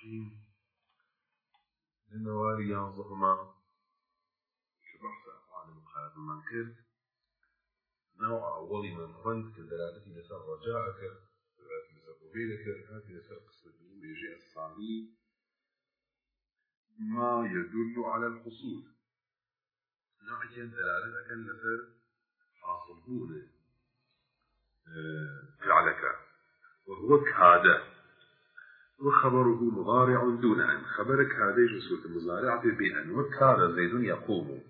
الرحيم. لنواري ينظهما كبحث أفعال مخالف من كرد نوع أولي من رنك كدلالتي لسر رجاءك دلالتي لسر قبيلك هذه لسر قسم الدين بيجي الصعبي ما يدل على الحصول. نوعيا دلالة أكن لسر حاصل هون فعلك. وهو كهذا وخبره مضارع دون أن خبرك هذا جسوة المضارعة بأن وكاد زيد يقوم.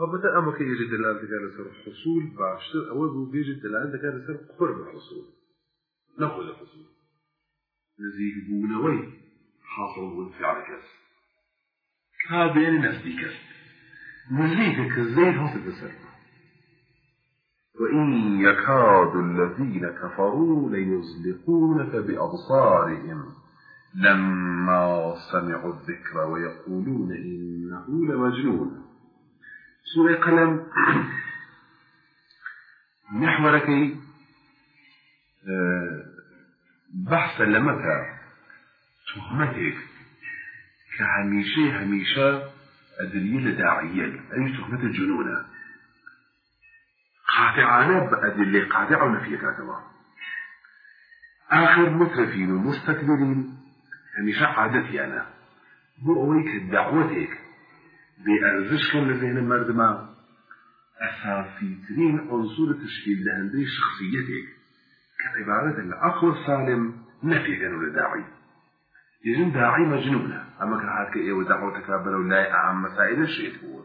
وبدأ أمك يجي دلالة كان سر حصول باشتر. أول بيجي دلالة كان سر قرب الحصول نقول الحصول نزيه بونوي حاصل بون فعل كس كاد يعني نفسي كس نزيه كالزيد حاصل بسر. وإن يكاد الذين كفروا ليزلقونك بأبصارهم. لما سمعوا الذكر ويقولون إنه لمجنون. سورة قلم. محورك بحثا لمتى تهمتك. كهميشة هميشة أدليل داعية. أي تهمة الجنون قاطعانه بأدلة قاطعة ونفيتاتها آخر مترفين ومستكبرين هميشه عادتي أنا أويك دعوتك بأرزش كم لذهن مردما أساسي ترين عنصر تشكيل لهندي شخصيتك كعبارة العقل السالم نفي كانوا لداعي يجن داعي مجنونة أما كهاتك إيه ودعوتك بلو لا أعم مسائل الشيء هو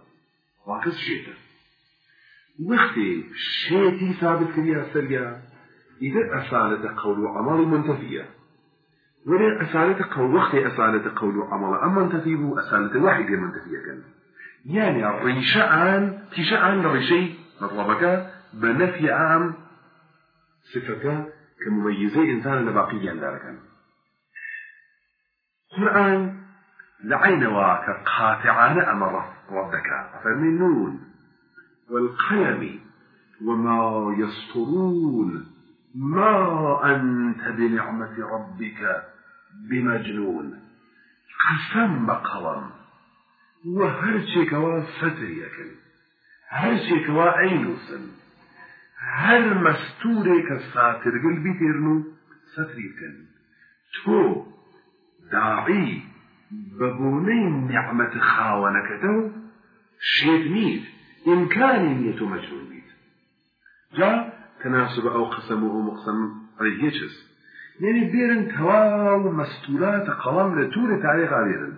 واقص شيء وقتی شيتي ثابت كريا سريا إذا أسالة قول وعمل منتفية ولا أسالة قول وقت أسالة قول وعمل أما منتفيه أسالة واحدة منتفية كان يعني الريشة عن تيشة عن الريشي مطلبك بنفي عام صفة كمميزة إنسان لباقي ذلك قرآن لعين واك قاطعان أمر ربك فمن نون والقلم وما يسطرون ما أنت بنعمة ربك بمجنون. قسم بقلم وهرشي كوا ستريك هرشي كوا عينوسن هر مستوري كساتر قلبي تيرنو ستريكن تو داعي ببوني نعمة خاونكتو شيد ميت. إمكانية مجنون بيت جاء تناسب أو قسم أو مقسم عليه يجز يعني بيرن تواو مستورات قلم لتور تعليق عليرن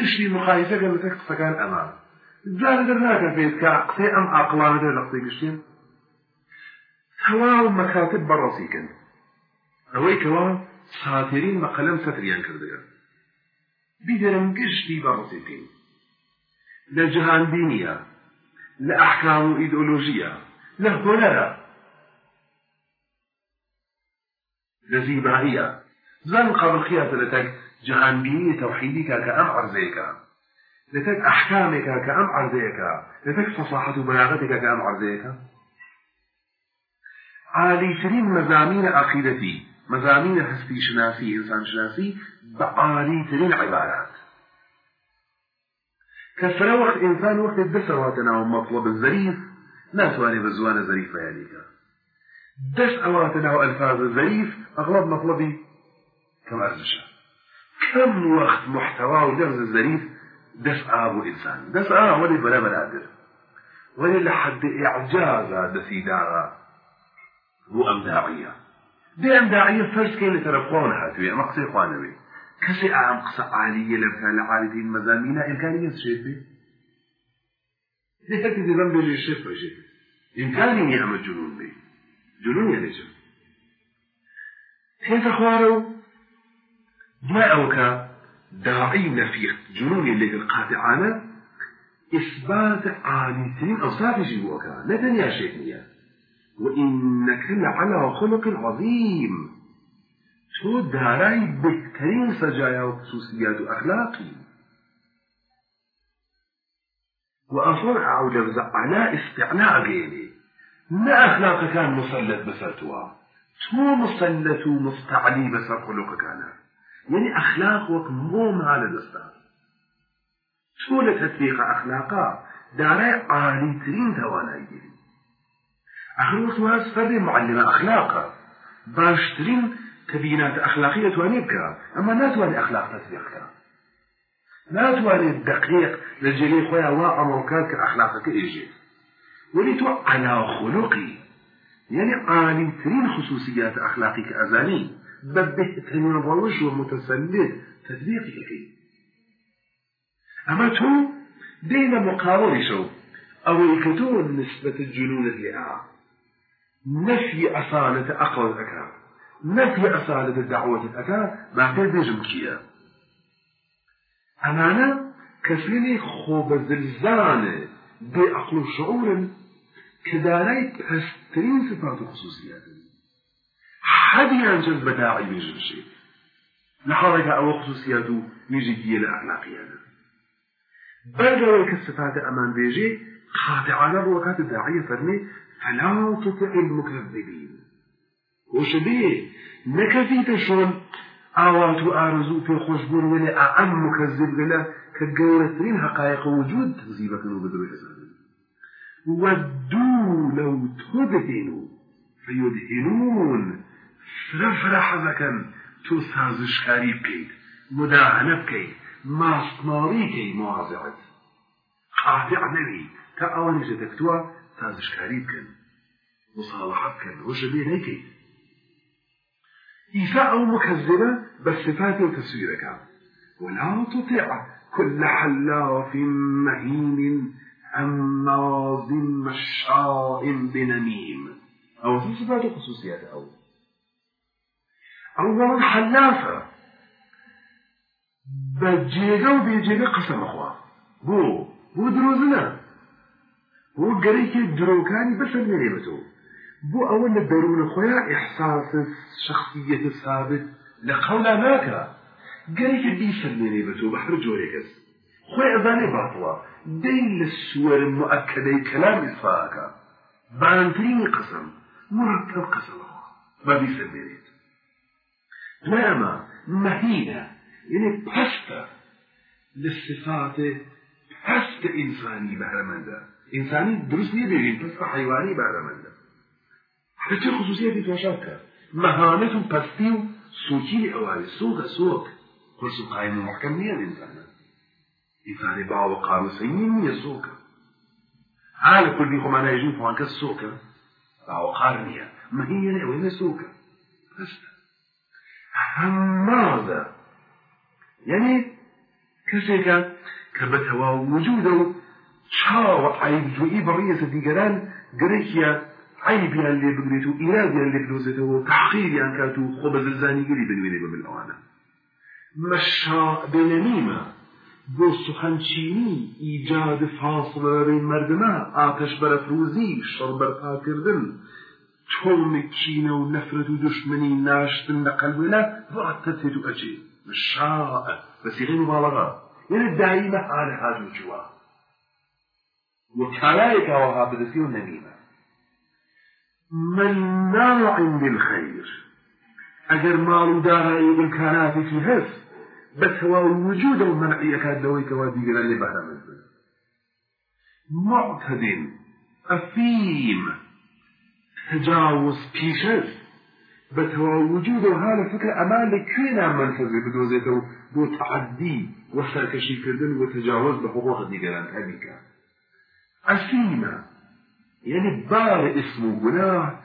قشي مقايسة قال لك سكان أمان. جار درناك فيت كعقسي أم عقلان در لقصي قشتين تواو مكاتب برسيكن أوي كوا ساترين مقلم ستريان كردگان بيدرن قشتي برسيكين لجهان دينية لأحكام إيديولوجية. لهنرة لزيبائية زن قبل خياسة لتك جهانبيني توحيدك كأم عرزيك لتك أحكامك كأم عرزيك لتك فصاحة بلاغتك كأم عرزيك عالي ترين مزامين عقيدتي مزامين هستي شناسي إنسان شناسي بعالي ترين عبارات. وقت إنسان وقت الدس واتنا ومطلب الزريف ناتواني بزوان زريف ياليك دس أواتنا وألفاظ الزريف أغلب مطلبي كم أرزشة كم وقت محتوى ولفظ الزريف دس آب إنسان. دس آب ولي بلا منادر ولي لحد إعجاز دسيدارا. هو أم داعية دي أم داعية فرس كي لترقون هاتوية مقصي خوانوي. كسي أعم قصة عالية لبتها لعالدين مزامينها إمكانية الشيء بي ليه تكتي ذنب اللي الشيء بي إمكانية يعمل جنون بي جنون يعني جنون كيف أخوارو ما أوكا داعي نفي جنون اللي القاطعانة إثبات عاليتين أوصاف جيبوكا لا دنيا شيء وإنك لعلى خلق عظيم تو دارای بهترین سجایا و خصوصیات و اخلاقی. وأصنع أو لفظ على استعناء غيري ما أخلاق كان مسلط بسر توا تو مسلط ومستعلي بسر خلق كان يعني أخلاق وك مو على دستا شو تطبيق أخلاقا داري عالي ترين توانا يجري آخر وسواس فرد معلم تبينات أخلاقية بكا أما ناتواني أخلاق تطبيقها ناتواني الدقيق لجلي خويا وا أمركات كأخلاقك إيجي. وليتو على خلقي. يعني عالي ترين خصوصيات أخلاقي كأزاني ببهتني روش ومتسلل تطبيقي كي. أما تو دين مقاومة شو. أو يكتون نسبة الجنون لها. نفي أصالة أقوى الأكا نفي أصالة الدعوة الأكا ما كان بيجم كيا. أمانة كسيني خوب زلزانة بأقل شعور كداري تسترين صفات خصوصيات. حد ينجز بداعي بيجم شيء لحظك أو خصوصياته يجي ديال أخلاقياته بل كالصفات أمان بيجي خاطعنا بوقات الداعية فرمي فلا تطع المكذبين. وشبيه نكفيت شون؟ آوات آرزو في خشبون ولا أعم مكذب لنا كجورتين حقائق وجود تكذيبك وبدرو حسابه ودوا لو تدهنوا فيدهنون. فرفر حزكا تو سازشكاري بكيت مداهنة بكيت ماستماري كي مواضعت. قاطع نبي كأواني جدكتوا سازشكاري بكن مصالحة بكن وشبيه نيكي إيفاء مكذبة بالصفات وتصويرك ولا تطع كل حلاف مهين هماز مشاء بنميم. أو في صفات خصوصيات أو. أولا حلافة. بجێگە و بێجێگە قەسەمەخوا بۆ بۆ درۆزنە بۆ گەرەیکی درۆکانی بەسەر نێرێ ئەوە لە دەروونە خۆیان ئحساس شخصیت ثابت گەرەیکە بیسەر نێرێ بەتەوە بە هەر جۆرێکەس خۆی ئەزانێ باتڵە دەی لە سوەر مؤکدەی کەلامی ئسفاکە بانترینی قەسەم مرتب قەسەمەخوا با بیسەر نێرێت دوای ئەمە مەهینە يعني پست للصفات پست إنساني بهرمنده إنساني درست نیه بگیم پست حیوانی حتی خصوصیتی توشاد کرد مهانت و پستی و سوکی اولی سوق سوق خلص قائم و محکم نیه الإنسان إنسان باو قامسين نیه سوق حال كل بيخو معنا يجون فوان كالسوق باو قارنية ما هي وين سوق بس هماذا يعني كسيكا كبتوا وجوده شاو عيب جوئي برية ديگران قريكيا عيب اللي بقريتو إيراد اللي بلوزته تحقير يعني كاتو خبز الزاني قري بنويني بالأوانا مشاء بنميمة بۆ سوخەنچینی ئیجاد فاصلە بین مردمە ئاتەش بەرەفروزی شەڕ بەرپاکردن تۆمێک کینە و نەفرەت و دشمنی ناشتن لە قەلبێنە ڕاتەتێت و ئەجێ شاء بصيغة مبالغة. يعني الدائمة على هذا الجوا وكلايك وهابدتي النميمة مناع للخير أجر مال دارا إمكانات في هف بس هو الوجود المنعي كان دوي كوادي قال اللي بحنا من معتد أثيم تجاوز بيشف بتوجود هذا الفكرة أمان لكينا منفذ بدوزيته بو تعدي وسركشي كردن وتجاوز بحقوق ديگران هذيك أسينا يعني بار اسمه جناح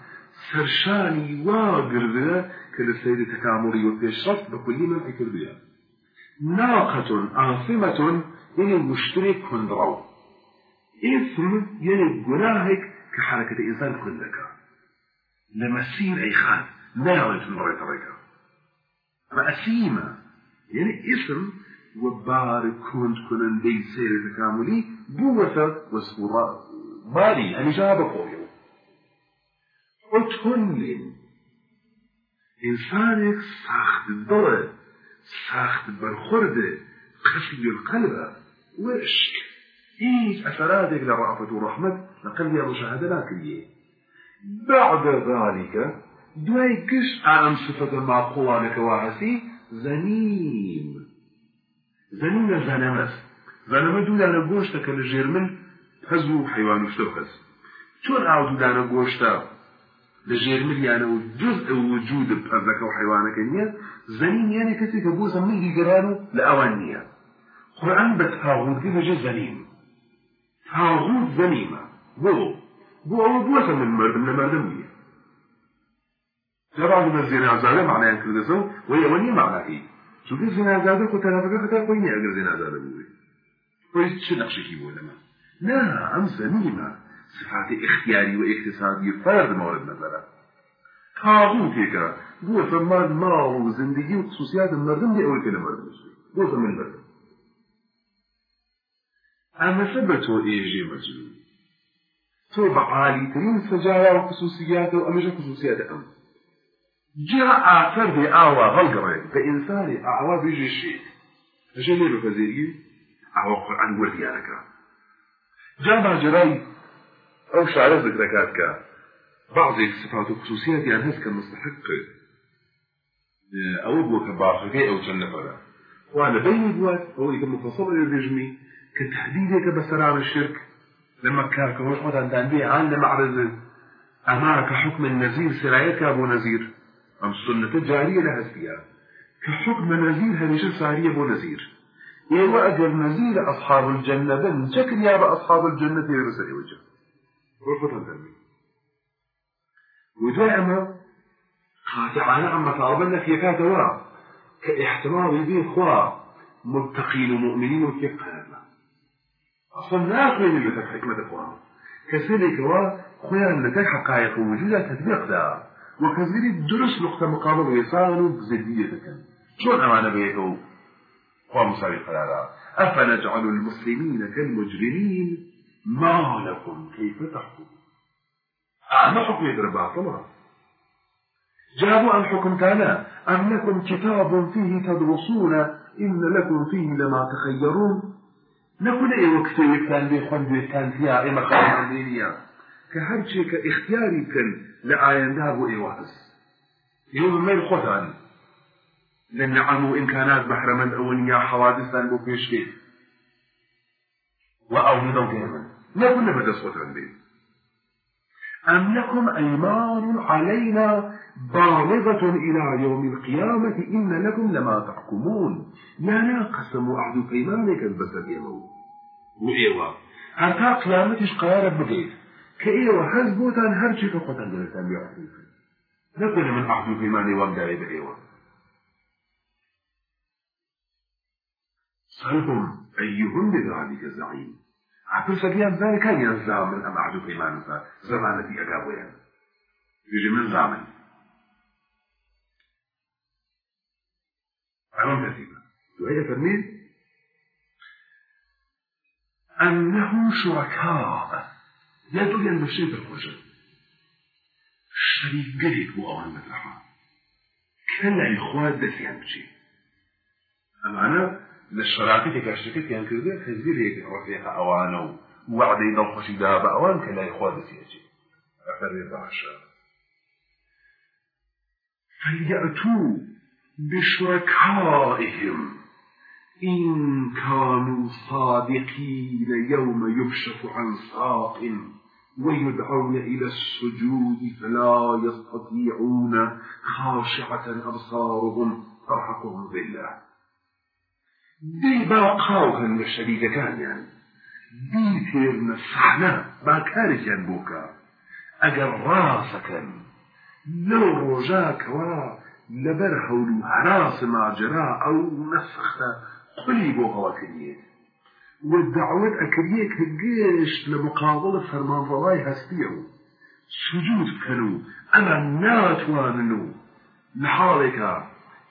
سرشاني واقردنا كالسيد تكاملي وبيشرف بكل من اكردنا ناقة عاصمة يعني مشترك كندرو اسم يعني جناهك كحركة إنسان كندك لما سير أي خان ناوي المرة طريقة مأسيمة يعني اسم وبارك كنت كنن دي سير تكاملي بوثة مالي يعني جاب قوي وتهنن إنسانك ساخت الضوء ساخت برخورده قسي القلب. وشك إيش أثراتك لرأفة ورحمة لقلبي مشاهدة لكن بعد ذلك دوای گشت ئام سفەتە ماقۆڵانەکەەوە هەسی زەنیم زەنیم لە زەنەمەس زەنەمە دوودانە گۆشتە کە لە پەز و حیوان و شتە پەز چۆن ئاو دوودانە گۆشتە لە ژێرمریانە و جز وجود پەزەکە و حیوانەکە نییە زەنیم یانێ کەسێک کە بۆ زەمنی گەران و لە ئەوان نییە. قورآن بە تاغوتی بەژێ زەنیم تاغوت زەنیمە بۆ بۆ ئەوە بووەتە من مردم لە مردم نییە. جواب من زێنازادە معنایان کردەوە و ئەوە نییە معنایی چونکە زێنازادە کۆ تەرافەکە خەتا خۆی نییە ئەگەر زێنازادە بووی. خۆی چ نەخشێکی بۆ لەمە نا ئەم زەنیمە صفات اختیاری و اقتصادی فرد مورد نظره تاغوتێکە بۆ فەرمان ماڵ و زندگی و خصوصیات مردم دی کە لە مردم بۆ من مردم. ئەمەسە بە تۆ ئێژێ مەجنون تۆ بە عالیترین سەجایا و خصوصیاتە و ئەمەژە خصوصیاتە ئەم جا ئافەر بێ ئاوا هەڵگەڕێت بە ئینسانی ئاوا بێژێ شێت ئەژە لێ بەپەزێری ئاوا قورآن وەردیانەکە جا باجرای ئەو شارە ذکرەکات کە بعضێک صفات و خصوصیاتیان هەست کە مستحق ئەوە بووە کە باخەکەی ئەو چەند نەفەرە وا لە بینی بوات ئەوەی کە شرک لما كاكوش خدان تنبيه عن لمعرض أمارك حكم النزير سرايك أبو نزير. أم السنة الجارية لها كحكم نزير هنشا سارية أبو نزير. أجر نزير أصحاب الجنة. بن شكل يا أصحاب الجنة يرسل وجه رفض التنبيه ودائما قاطعنا عما في كاتوا كإحتمال به إخوة متقين ومؤمنين وكيف قالنا أصلا ناقل اللي لك حكمة إخوة كذلك هو خويا لك حقائق وجودها تطبيق ده وكذلك درس نقطة مقابل ويصانوا بزدية كان شلون أمانة بيته مساوي قرارا أفنجعل المسلمين كالمجرمين؟ ما لكم كيف تحكمون أعمى حكم يدرب باطلا جابوا عن حكم تعالى أم لكم كتاب فيه تدرسون؟ إن لكم فيه لما تخيرون. نقول وقت كان بيخون كان فيها إيه مخارج دينية كهر شيء كاختياري كان لآيان دابو إيه واحس يوم ما الخطان لأن عنه إمكانات بحر من أولياء حوادثا بو فيش فيه وأولدوا كيما نقول نبدأ صوت عندي. أم لكم أيمان علينا بالغة إلى يوم القيامة؟ إن لكم لما تحكمون. لا لا قسموا أحد أيمانك البسر يمو وإيوا هرتا قيامتش قيارة بقيت. كإيوا حزبوتان هرشي جلسان بيحكم نقول من أحد أيماني وابدأ بإيوا صلهم أيهم بذلك زعيم عبر سبيان ذلك كان ينزع من أم أحد إيمان زمانة أقابويا يجي من زامن أمام كثيرا وهي ترميز أنهم شركاء يدل أن الشيء بالخجل شريك قريب هو مدرحة كان إخوات دسيان بشي أما أنا للشراكة كاشتكت يعني كذا خزير هيك رفيقة أوانو وعدي دو خشي دابا أوان كلا إخوات دسيان بشي أفر باشا. فليأتوا بشركائهم إن كانوا صادقين يوم يكشف عن ساق ويدعون إلى السجود فلا يستطيعون خاشعة أبصارهم. ترهقهم ذلة دی باقاو هەن لە شەریکەکانیان دی تێرنە سەحنە باکارێکیان بۆکە ئەگەر ڕاستەکەن لەو ڕۆژاکەوە لەبەر هەول و هەراس ماجرا ئەو نەسەختە قلی بۆ هەڵەکردێت والدعوت أكريك هجيش لمقابلة فرمان رواي هستيو سجود كانوا أنا ناتواننو لحالك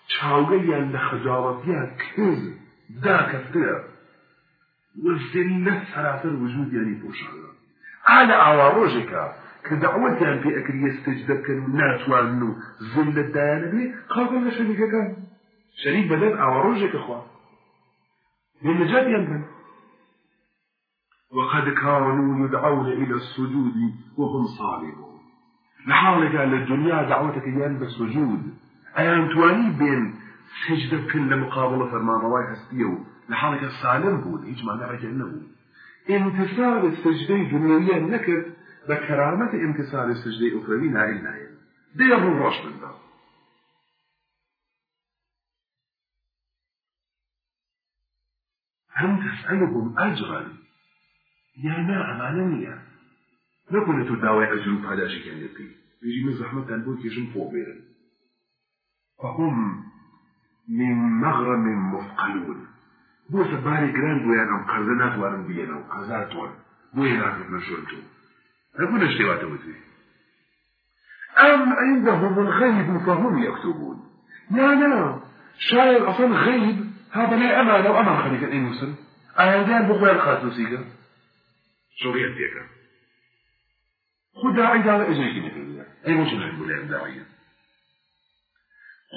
تشاوغيا لخجالتيا كل کرد داکەفتە وەزلە سەراتر وجودیانی پۆشانە ئالە ئاوا ڕۆژێکە کە دعوەتیان پێ ئەکری ستەج دەکەن و ناتوانن و زل لە دایانە بێ قاڵگە لە شەریکەکان شەریک بەدەن ئاوا ڕۆژێکە خوا بنجاتیان بن وقد كانوا يدعون إلى السجود وهم صالحون. لحالك للدنيا دعوتك يان بالسجود ئەیان توانی سجدة بكل مقابلة فرمان رواي هستيه لحالك السالم بود هيج ما نعرف انه امتثال السجدة دنيوية نكر بكرامة امتثال السجدة أخروي نائل نائل. دير الروش من ده هل تسألهم أجرا. يا ما أمانية نكون تداوي أجر على شيء كان يبكي يجي من زحمة تنبوك يجم فوق بيرن فهم من مغرم مثقلون بو سباري جران بو يعني قرزنات وارن بينا وقرزات وارن بو ينعرف نشورتو أقول اشتوات وزي أم عندهم الغيب فهم يكتبون لا لا شاير أصلا غيب هذا لا أمانة وأمان خليك أي مسلم. أهدان بقوى الخاتوسيك شو بيديك خد داعي داعي مثل أي مسلم يقول لهم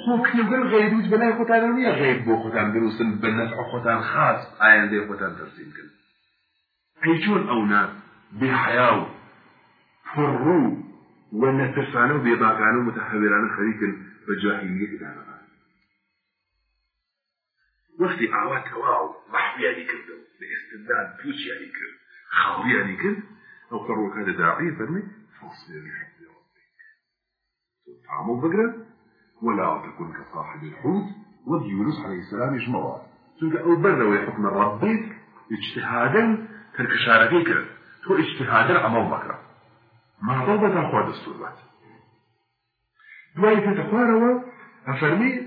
خو کردن غیبوت بلای خۆتان نییە غیب بۆ خۆتان دروستن بە نەفع خۆتان خاص ئایندەی خۆتان تەرسیم کرد ئەی چۆن ئەونا بێحیا و پڕوو و نەترسانە و بێباکانە و متەحەوێرانە خەریکن بە جاهلیەتدانەکان وەختی ئاوا تەواو بەحویانی کردەوە بە ئێستداد پوچیانی کرد خاویانی کرد ئەو قەڕۆکە داعی فەرمی لحكم ربك تعامل بقرأ ولا تكن كصاحب الحوت وذ يونس عليه السلام يجمعها چونك أو بر حكم ربك اجتهادا ترك شاركيك. تو اجتهادا عمل بكرة ما ضبط أخوة دستورات دواي تتخواروا أفرمي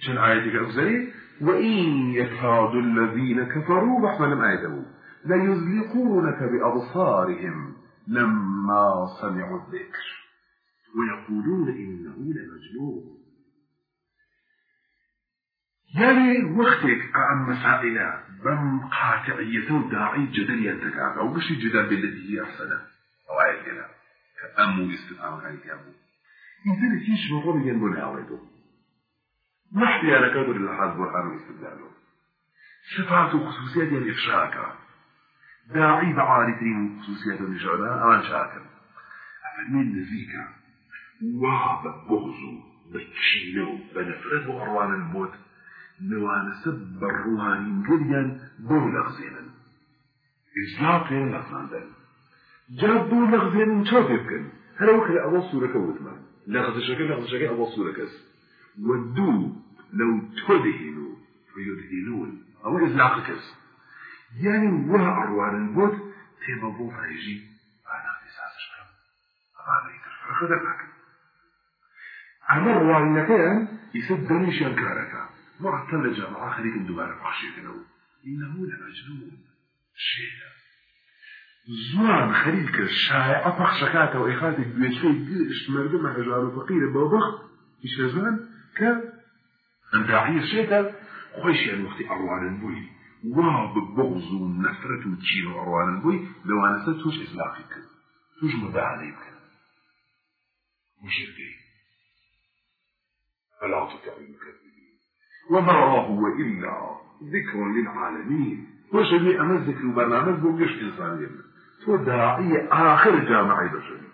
شن آياتك أفزري. وإن يكاد الذين كفروا بحمل آياته ليزلقونك بأبصارهم لما سمعوا الذكر. ويقولون إنه لمجنون. يعني وقتك عن مسائل بم قاطعية وداعي جدل ينتكاك أو بشي جدل بالتي هي أحسن؟ أو آية كلام كأمو استفهام هاي كامو إنسان تيش مغرب ينبون هاويدو ما احتيانا كادر لحاظ برهان واستدلاله صفات وخصوصيات الإفشاك داعي بعارفين خصوصيات الجعلاء أمان شاكر أفرمين نزيكا. واب بغزو. بكينو بنفرد وأروان الموت. نوانسە بەڕوانی گریان بۆ لەغزێنن ئیزلاقیان لەغزاندن جا بۆ لەغزێنن چا پێ بکەن هەرەوەکە لە ئەوە سوورەکە وتمان لەغزشەکە لەغزشەکە ئەوە سوورەکەس ودوو لەو تۆدهێنوا فيدهنون ئەوە ئیزلاقەکەس یعنی وا ئەڕوانن بۆت تێمە بۆ فەرێژی ئاناقی سازش بکەم ئەمە ڕوانەکەیان ئیسە دەنیشیان کارەکە مرة لجامعة خليك دوباره بخشي كنو إنه لمجنون شيء زوان خليك شائعة بخشكاته وإخاتك بيشفي قرش مردمة هجار فقيرة بوبخ إيش زمان ك عير شيء خوش يعني وقت أروان البوي وببغض ونفرة وتشيل أروان البوي لو أنا ستوش إسلاقك توش مدى عليك مشركين فلا المكذبين وما هو إلا ذكر للعالمين وش اللي أما الذكر برنامج بوجش إنسان يمن تو داعية آخر جامعي بشري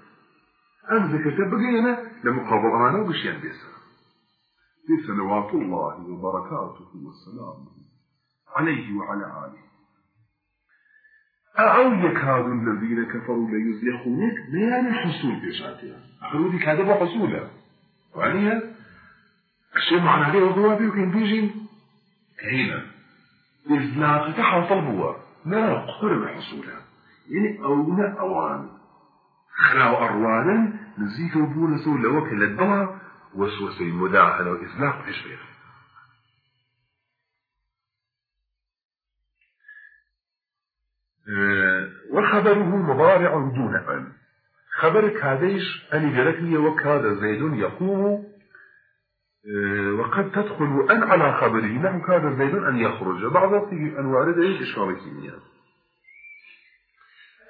أم ذكر تبقينا لمقابل أمانة وبشيان بيسا بسنوات الله وبركاته والسلام عليه وعلى آله أو يكاد الذين كفروا ليزيقونك ما يعني حصول بشاتها أخذوا دي كذا حصولا وعنيها الشيء معنى عليه هو بيمكن بيجي. هنا. إذ فتح طلبوا ما قرب حصولها. يعني أونا أوان. خاو أروانا نزيك وبونا سوى لوكل الدواء وسوسة المداخلة وإزلاق إيش أه وخبره مضارع دون أن. خبرك هذيش أني جركني وكاد زيد يقوم وقد تدخل أن على خبره. نحو كان زيد أن يخرج. بعض في أن وارد أي إشارة كيمياء.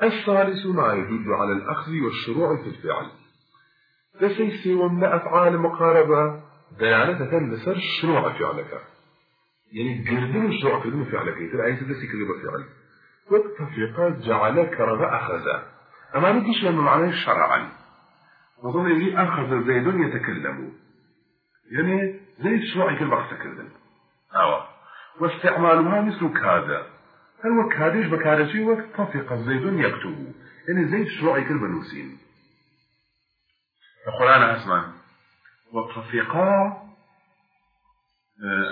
الثالث ما يدل على الأخذ والشروع في الفعل. لسيس ومن أفعال مقاربة. ديانة لسر شروع فعلك. يعني قردن الشروع كردن فعلك. أي تدسي كذب فعل. والتفريقات جعل كرب أخذ. أما نكيش لما معناه شرعا. وظن يجي أخذ زيد يتكلم. يعني زيد شروعي كل بقصة كردن أو واستعمالها مثل كاد هل وكادش بكارشي وقت طفق زيد يكتب يعني زيد شروعي كل بنوسين القرآن أسمع. وطفقا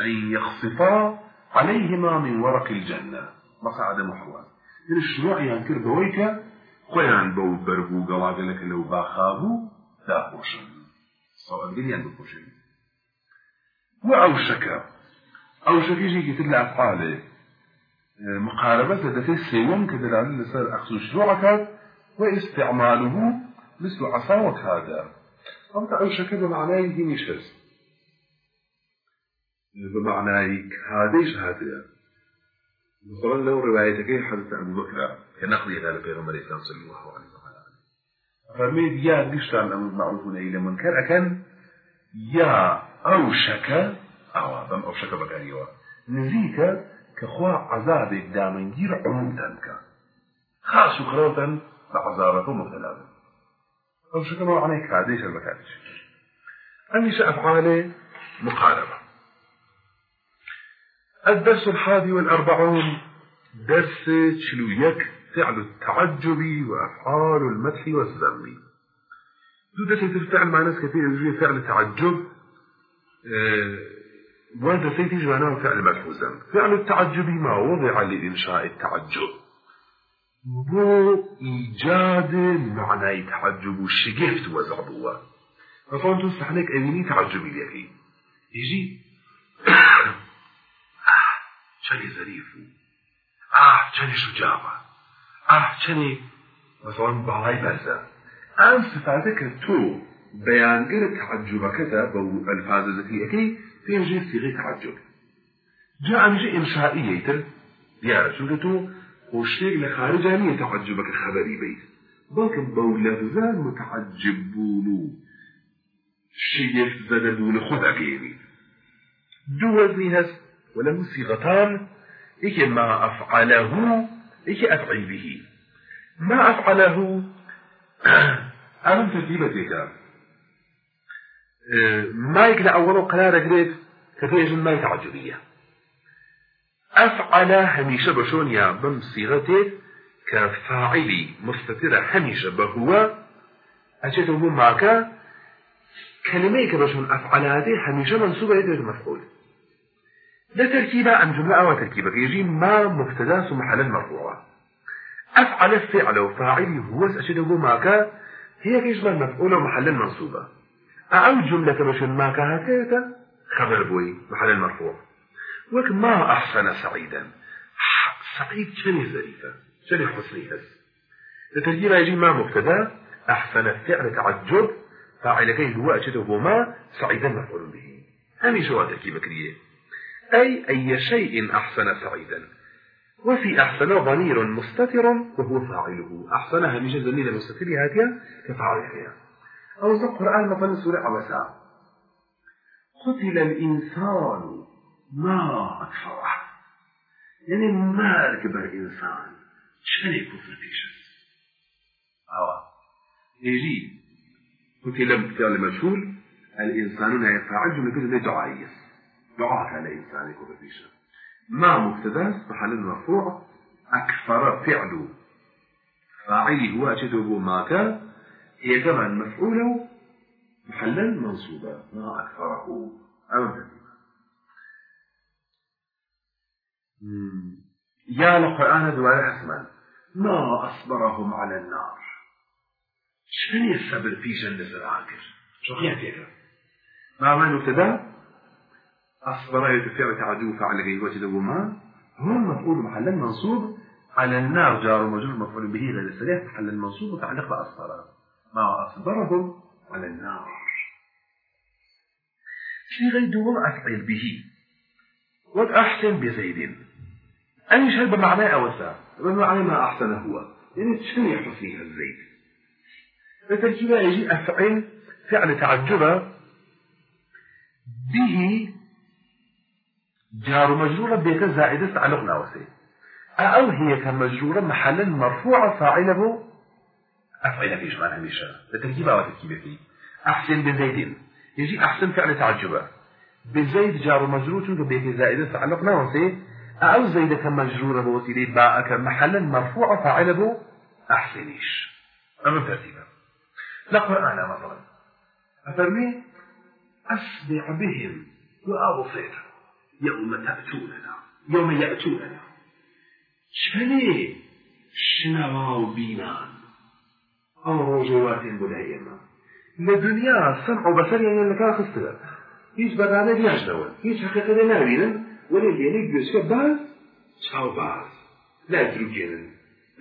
أن يخصفا عليهما من ورق الجنة. مصعد محوى من الشروع ينكر بويك خۆیان بەو بەربوو گەڵاگەلەکە لەو باخابوو داپۆشن سەڵگەریان بپۆشن و ئەو شەکیژێکی تر لە ئەفعالێ مقاربة دفي سيوم كدلال لسر أخذ شروعك واستعماله مثل عصاوة هذا. أو تعيش شكل بمعنى ديني شخص. بمعنى هذا هذا مثلا لو روايتك حدث أبو بكر كنقضي هذا البيغمبر الإسلام صلى الله عليه وسلم. فرميد يا قشتان أمر معروف إلى منكر أكن يا أو بم أوشك بكاريوا نزيك كخوا عذابك دامنجير عمومتنك خاص وخروتا بعذابك مبتلا أوشك ما عليك هذه المكاتب أمس أفعاله مقاربة. الدرس الحادي والأربعون درس شلويك فعل التعجب وأفعال المدح والذم. دو درس الفعل مع ناس كثير فعل تعجب. وهذا سيتي معناه فعل والذم فعل التعجب ما وضع لإنشاء التعجب. بو إيجاد معنى تعجب الشجفت وزعبوه فصلا تستحنك أميني تعجبي لكي يجي. چنی ظریف و. آه چنی شجاعه آه چنی. مثلا باڵای بەرزە ئەم سفاتە کە بەیانگەرە تعجبەکەتە بە ئەلفاظە زەکیەکەی پێژێ سیغی تعجب جا ئەمژە ئینشائیە تر دیارە چونکە تۆ خۆشتێک لە خارجا نییە تعجبەکە خەبەری بیت بەڵکم بەو لەفزە متعجب بوون و شگفت زەدە بوون خۆت ئەگەێنیت دوو وەزنی هەست وله صيغتان. إيك ما أفعله إيك أفعل به. ما أفعله؟ أمن ترتيبتك. ما يكلا أوله قرار قريت كفيج ما يتعجبية أفعل هميشة بشون يا بم صيغته كفاعلي مستترة هميشة بهو. أجده معك كلمة كبشون أفعل هذه هميشة منصوبة يدرك مفعول. ده تركيبة أم جملة أو تركيبة. يجي ما مبتدا محلا مرفوعة أفعل الفعل وفاعله هو أشده ماكا هي كيجمع مفعول محلا منصوبة. أو جملة مشن ماكا هكذا خبر بوي محلا مرفوع وك ما أحسن سعيدا. سعيد شني زريفة شني حسني هز التركيبة يجي ما مبتدا أحسن الفعل تعجب فاعل كي هو أشده ما سعيدا مفعول به. همي شو تركيبة كريه أي أي شيء أحسن سعيدا؟ وفي أحسن ضمير مستتر وهو فاعله. أحسن هميجة ضمير مستتر هاتيا كفاعلها أو القرآن مثلا سورة عبساء قتل الإنسان ما أكفره يعني ما ركب الإنسان شنو كفر فيش أو. يجي. قتل فعل مجهول. الإنسان لا يفعل جملة دعائية دعاء على إنسان يكون فيش ما مبتدا محل المرفوع. أكثر فعل فاعله هو أجده ما كان. هي كمان مفعولة محلا منصوبا ما أكثره أمام يا القرآن دوار حسما. ما أصبرهم على النار. شنو الصبر في جنة العاقر شو قيمتك ما معنى مبتدا أصبر يتفعل تعدو فعل غير وجد وما هو المفعول محلا منصوب على النار جار ومجرور مفعول به غير السريع محلا منصوب متعلق بأصبر ما أصبرهم على النار. في غير أفعل به وأحسن بزيد. أن يشهد بمعنى أوسع. بمعنى ما أحسن هو. يعني شنو يحسنها الزيد؟ فتركيبه يجي أفعل فعل تعجب به جار مجرورة بيك زائدة تعلق ناوسي. أو هي كمجرورة محلا مرفوعة فاعله أفعل معنى هميشة لتركيبة وتركيبة فيه أحسن بزيد يجي أحسن فعل تعجبه. بزيد جار مجرور چونك به زائدة تعلق نوسي أو زيد كمجرور بوسيلة باءك محلا مرفوع فاعل بو أحسنيش. أما ترتيبا لقرآن مثلا أفرمي؟ أسمع بهم وأبصر يوم تأتوننا. يوم يأتوننا. شفني شنوا بينان أو رجوات بلايما لدنيا سمع وبصر يعني لك خستها هیچ بەدانە دیاشنەوە هیچ حقیقەتە ناوینن وەێ لێنەی گوێچکە باز چاو باز. لا دروگێنن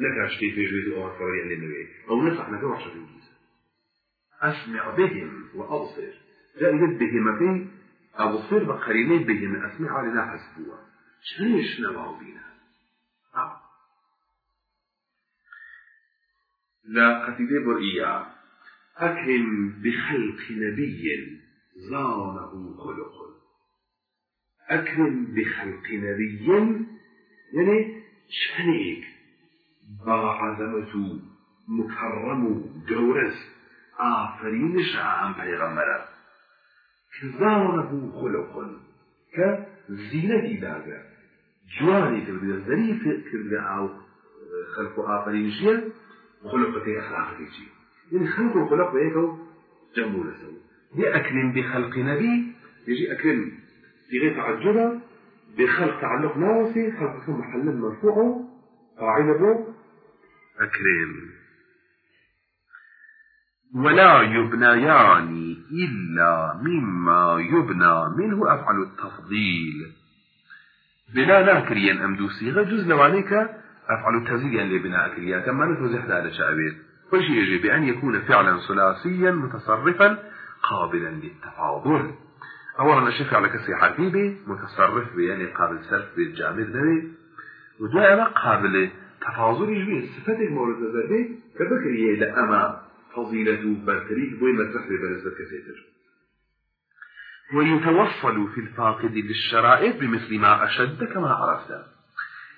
لە کاشتی پێشوێت و ئەوەفڕیان لێنەوێ ئەو نەسەحنەکە واشەنگیز أسمع بهم وأبصر جائزة بهم في أبصر بقريني بهم. أسمع لنا حسبوا شنو شنو بينا لا قتيدة برئية. أكرم بخلق نبي زانه خلق. أكرم بخلق نبي يعني شانيك بعظمة مكرم جورس آفرين شاعم پیغمبر. كزانه خلق. كزينة داغا جواني كرده ظريف كرده أو خلق آفرين شيء خلقته أخلاقته شيء يعني خلق وخلق بيكو جمهور سوي يأكرم بخلق نبي. يجي أكرم في غير تعجبا بخلق تعلق ناوسي خلق محل مرفوع فاعل به أكرم. ولا يبنيان إلا مما يبنى منه أفعل التفضيل. بلا ناكريا أمدو صيغة جزء لوانيك أفعل التزيل اللي بناء كريا كما نتوزح هذا شعبير وشي يجب بأن يكون فعلا ثلاثيا متصرفا قابلا للتفاضل. أولا الشيء على كسي حبيبي متصرف يعني قابل صرف بالجامد ذي ودائما قابل تفاضل يجبي صفة المورد ذي كبكرية لأما فضيلة برتري بوين مدرح بنسبة كثير. ويتوصل في الفاقد للشرائط بمثل ما أشد كما عرفت.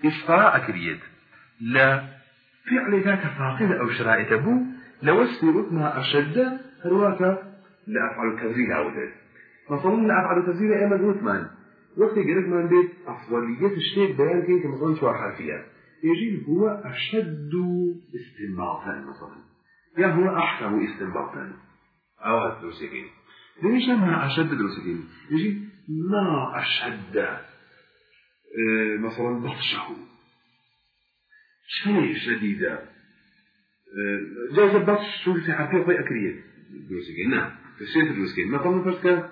إسفاء أكريت لا. فعل ذاك فاقد أو شرائط لو اسمي ما أشد هرواك لأفعل تنزيل عودة مثلا لأفعل تنزيل أيما دوتمان وقت قريت من بيت أفضلية الشيء بيان كي كمثلا شو حرفية. يجي هو أشد استنباطا مثلا. يا هو أحكم استنباطا. أو الدروسين ليش ما أشد دروسين يجي ما أشد آه مثلا بطشه. شيء شديدة أه جاز البطش شو في حرفية أكرية دروسين نعم. تشريف المسكين مثلا فرسك أه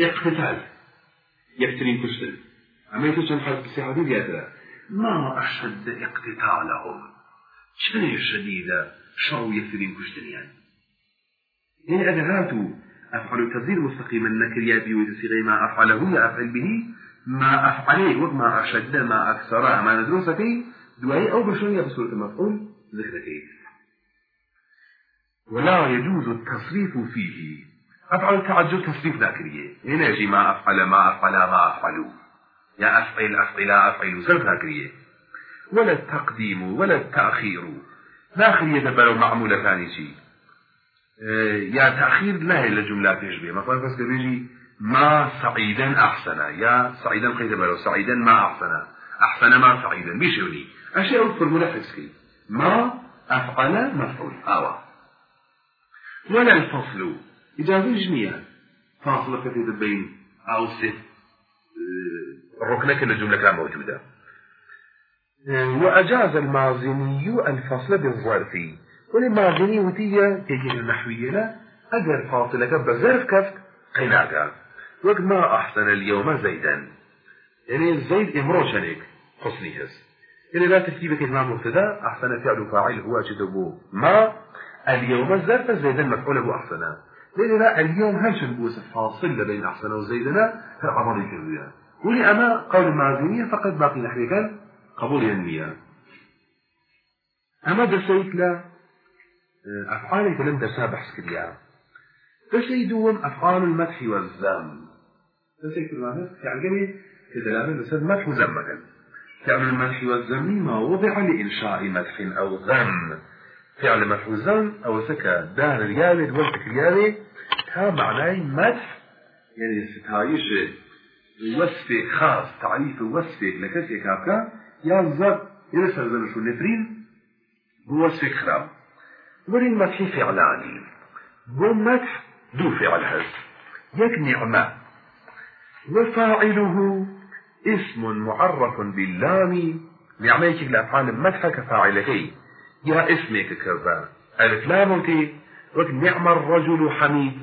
اقتتال يقتلين كشتن أما يتوجد حرب السيحة دي ما أشد اقتتالهم شنو شديدة شو يقتلين كشتن يعني؟ يعني أجل هاتوا أفعل تبديل مستقيما نكرياتي وتسيغي ما أفعله أفعل به. ما أفعله وما أشد ما أكثر ما ندرس فيه دعائي أو بشرية بسورة المفعول ذكر كيف ولا يجوز التصريف فيه. أفعل تعجل تصريف ذاكرية. هنا يجي ما أفعل ما أفعل ما أفعل. يا أفعل أفعل أفعل زر ذاكرية. ولا التقديم ولا التأخير. داخل يدبر معمولة ثاني شيء. أه يا تأخير لا إلا جملة تشبه. مثلا بس بيجي ما سعيدا أحسن يا سعيدا قيد بلو. سعيدا ما أحسن أحسن ما سعيدا. بيشوني أشياء أذكر ملحس ما أفعل مفعول آوه ولا الفصل. إجازة جنية فاصلة كثيرة بين أو ست ركنك الجملة كان موجودة. وأجاز المازني الفصل بالظرف. ولمازني وتية تجي النحوية لا أجر فاصلة بظرف كفت قناقة ما أحسن اليوم زيدا. يعني زيد إمرو شنك حسني هس يعني لا تكتيب كلمة مبتدا أحسن فعل فاعل هو جدبو ما. اليوم الزرف زيدا مفعول أبو أحسنا لأننا اليوم هل بوس فاصل بين أحسن وزيدنا فالعمل كذيا ولي أما قول المعزينية فقد باقي نحن قبول ينمية. أما دسيت لا أفعال لم تسابح سكريا. دسيدوم أفعال المدح والذم. دسيت المعنى يعني كدلالة دسيت مدح وذم فعل المدح والذم ما وضع لإنشاء مدح أو ذم. فعل مفعول أو سكا دار ريالي دولتك ريالي تا معناي مدح. يعني ستايش وصفك خاص تعريف وصفك لكسي كابكا يا زر يرسل شو نفرين بوصفك خراب. ولين مدح فعلاني. بو مدح دو فعل هز. يك نعمة. وفاعله اسم معرف باللام. نعميك الأفعال المدح كفاعله يا اسمك كذا. ألف لامتي وك نعم الرجل حميد.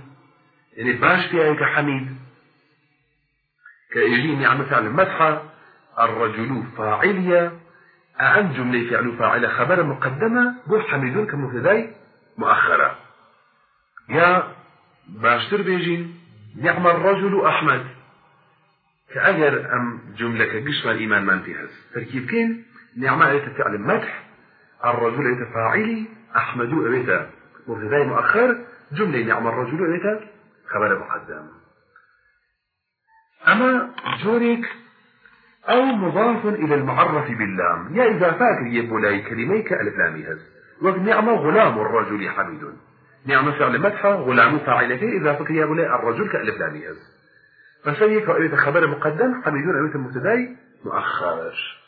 يعني باش فيها حميد. كيجي نعم فعل مدحة. الرجل فاعلية. أعن جملة فعل فاعل خبر مقدمة. بو حميد كمبتدأ مؤخرة. يا باشتر بيجين نعم الرجل أحمد. كأجر أم جملة كقشر الإيمان من فيها تركيب كين نعمة فعل مدح الرجل فاعلي أحمد أبيت مبتدا مؤخر جملة نعم الرجل أبيت خبر مقدم أما جوريك أو مضاف إلى المعرف باللام. يا إذا فاكر يبولاي كلميك كألف لامي هز نعم غلام الرجل حميد نعم فعل مدحة غلام فاعلته إذا فكر يبولاي الرجل كألف لامي هز فسيك أبيت خبر مقدم حميدون أبيت مبتدا مؤخر.